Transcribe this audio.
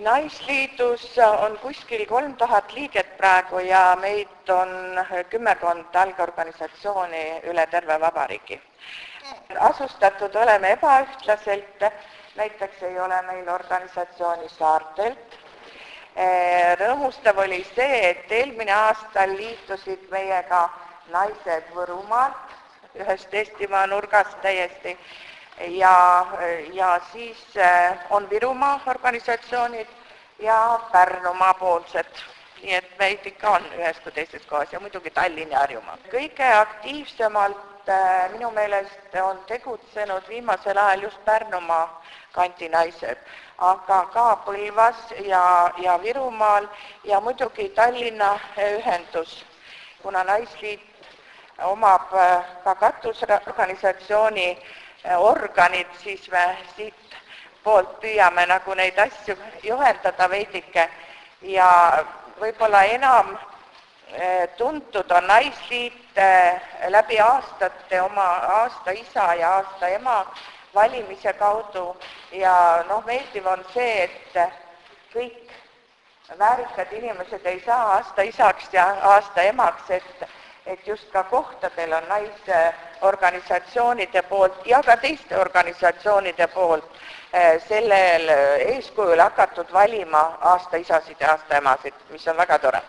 naisliidus on kuskil kolm tuhat liiget praegu ja meid on kümmekond algorganisatsiooni üle terve vabariigi. asustatud oleme ebaühtlaselt, näiteks ei ole meil organisatsiooni saartelt. rõõmustav oli see, et eelmine aasta liitusid meiega naised Võrumaalt, ühest Eestimaa nurgast täiesti ja, ja siis on Virumaa organisatsioonid ja Pärnumaa poolsed. nii et meid ikka on ühes kui teises kohas ja muidugi Tallinn ja Harjumaa. kõige aktiivsemalt minu meelest on tegutsenud viimasel ajal just Pärnumaa kandi naised, aga ka Põlvas ja, ja Virumaal ja muidugi Tallinna ühendus, kuna Naisliit omab ka katusorganisatsiooni organid, siis me siit poolt püüame nagu neid asju juhendada veidike. Ja võib-olla enam tuntud on Naisliit läbi aastate oma aasta isa ja aasta ema valimise kaudu. Ja noh, meeldiv on see, et kõik väärikad inimesed ei saa aasta isaks ja aasta emaks, et et just ka kohtadel on naisorganisatsioonide poolt ja ka teiste organisatsioonide poolt sellel eeskujul hakatud valima aasta isasid ja aasta emasid, mis on väga tore.